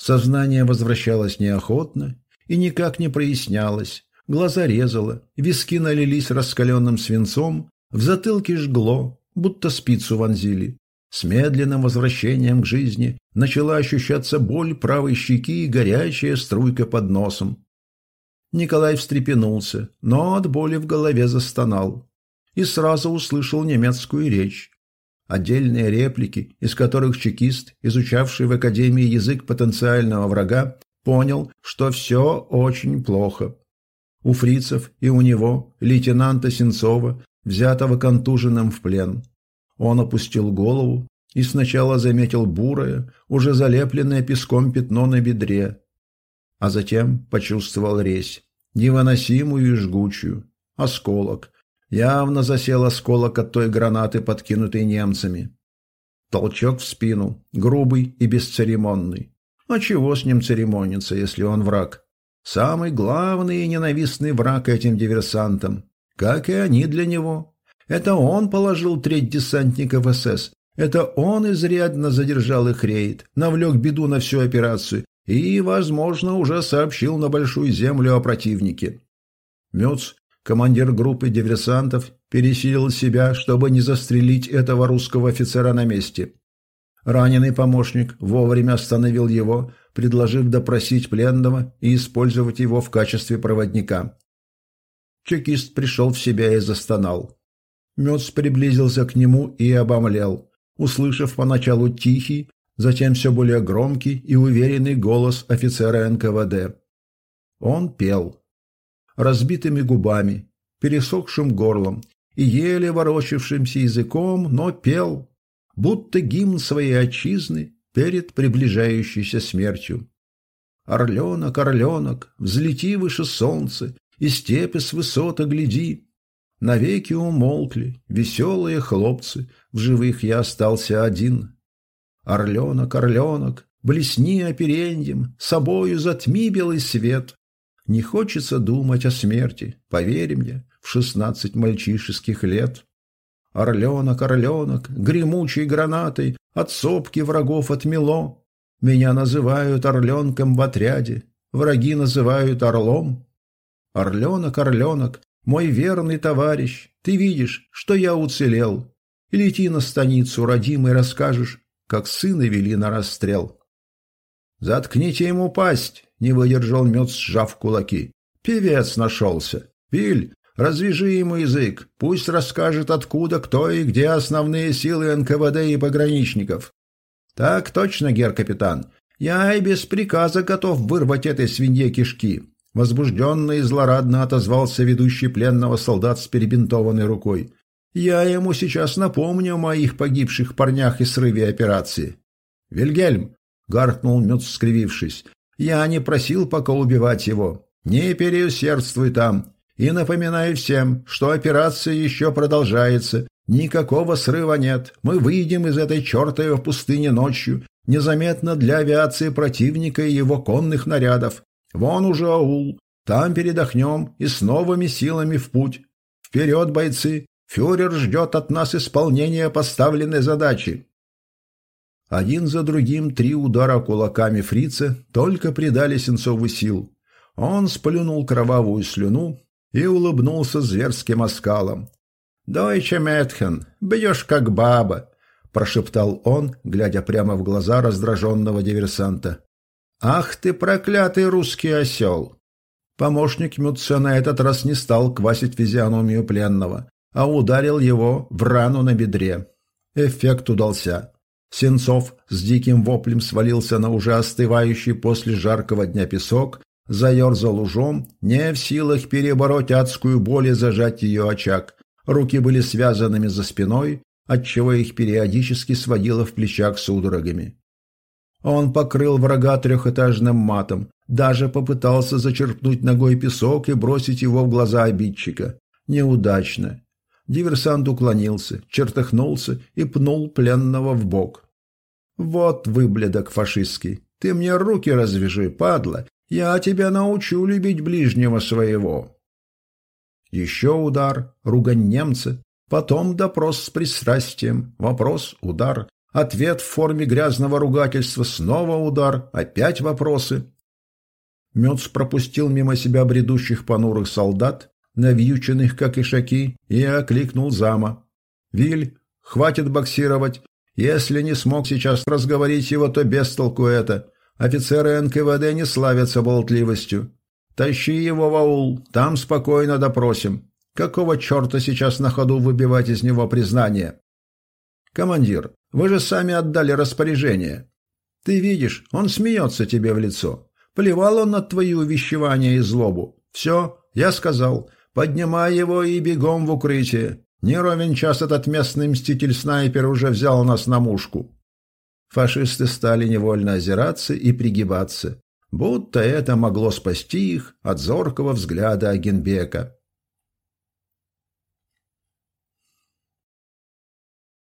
Сознание возвращалось неохотно и никак не прояснялось. Глаза резало, виски налились раскаленным свинцом, в затылке жгло, будто спицу вонзили. С медленным возвращением к жизни начала ощущаться боль правой щеки и горячая струйка под носом. Николай встрепенулся, но от боли в голове застонал и сразу услышал немецкую речь. Отдельные реплики, из которых чекист, изучавший в Академии язык потенциального врага, понял, что все очень плохо. У фрицев и у него, лейтенанта Сенцова, взятого контуженным в плен. Он опустил голову и сначала заметил бурое, уже залепленное песком пятно на бедре, а затем почувствовал резь, невыносимую и жгучую, осколок. Явно засел осколок от той гранаты, подкинутой немцами. Толчок в спину, грубый и бесцеремонный. А чего с ним церемониться, если он враг? Самый главный и ненавистный враг этим диверсантам, как и они для него. Это он положил треть десантников СС. Это он изрядно задержал их рейд, навлек беду на всю операцию и, возможно, уже сообщил на Большую Землю о противнике. Мёц, командир группы диверсантов, пересилил себя, чтобы не застрелить этого русского офицера на месте. Раненый помощник вовремя остановил его, предложив допросить пленного и использовать его в качестве проводника. Чекист пришел в себя и застонал. Мёц приблизился к нему и обомлел, услышав поначалу тихий, затем все более громкий и уверенный голос офицера НКВД. Он пел. Разбитыми губами, пересохшим горлом и еле ворочавшимся языком, но пел, будто гимн своей отчизны перед приближающейся смертью. «Орленок, орленок, взлети выше солнца, и степи с высота гляди, Навеки умолкли веселые хлопцы, в живых я остался один. Орленок, орленок, блесни опереньем, собою затми белый свет. Не хочется думать о смерти, поверь мне, в шестнадцать мальчишеских лет. Орленок, орленок, гремучей гранатой от сопки врагов отмело. Меня называют орленком в отряде, враги называют орлом. Орленок, орленок, мой верный товарищ, ты видишь, что я уцелел. Лети на станицу, родимый, расскажешь, как сына вели на расстрел. Заткните ему пасть, не выдержал мед, сжав кулаки. Певец нашелся. Виль, развяжи ему язык, пусть расскажет, откуда, кто и где основные силы НКВД и пограничников. Так точно, гер-капитан. Я и без приказа готов вырвать этой свинье кишки. Возбужденно и злорадно отозвался ведущий пленного солдат с перебинтованной рукой. «Я ему сейчас напомню о моих погибших парнях и срыве операции». «Вильгельм!» — гаркнул Мюц, скривившись. «Я не просил пока убивать его. Не переусердствуй там. И напоминаю всем, что операция еще продолжается. Никакого срыва нет. Мы выйдем из этой чертовой пустыни ночью, незаметно для авиации противника и его конных нарядов. Вон уже аул, там передохнем и с новыми силами в путь. Вперед, бойцы! Фюрер ждет от нас исполнения поставленной задачи. Один за другим три удара кулаками фрица только придали Сенцову сил. Он сплюнул кровавую слюну и улыбнулся зверским оскалом. «Дойче Метхен, бьешь как баба!» – прошептал он, глядя прямо в глаза раздраженного диверсанта. «Ах ты, проклятый русский осел!» Помощник Мютца на этот раз не стал квасить физиономию пленного, а ударил его в рану на бедре. Эффект удался. Сенцов с диким воплем свалился на уже остывающий после жаркого дня песок, заерзал ужом, не в силах перебороть адскую боль и зажать ее очаг. Руки были связанными за спиной, отчего их периодически сводило в плечах судорогами. Он покрыл врага трехэтажным матом, даже попытался зачерпнуть ногой песок и бросить его в глаза обидчика. Неудачно. Диверсант уклонился, чертыхнулся и пнул пленного в бок. «Вот выблядок фашистский! Ты мне руки развяжи, падла! Я тебя научу любить ближнего своего!» Еще удар, ругань немца, потом допрос с пристрастием, вопрос, удар, Ответ в форме грязного ругательства, снова удар, опять вопросы. Мёц пропустил мимо себя бредущих понурых солдат, навьюченных, как ишаки, и окликнул зама. «Виль, хватит боксировать. Если не смог сейчас разговорить его, то без толку это. Офицеры НКВД не славятся болтливостью. Тащи его в аул, там спокойно допросим. Какого черта сейчас на ходу выбивать из него признание? Командир, вы же сами отдали распоряжение. Ты видишь, он смеется тебе в лицо. Плевал он на твои увещевания и злобу. Все, я сказал, поднимай его и бегом в укрытие. Не ровен час этот местный мститель-снайпер уже взял нас на мушку. Фашисты стали невольно озираться и пригибаться, будто это могло спасти их от зоркого взгляда Агенбека.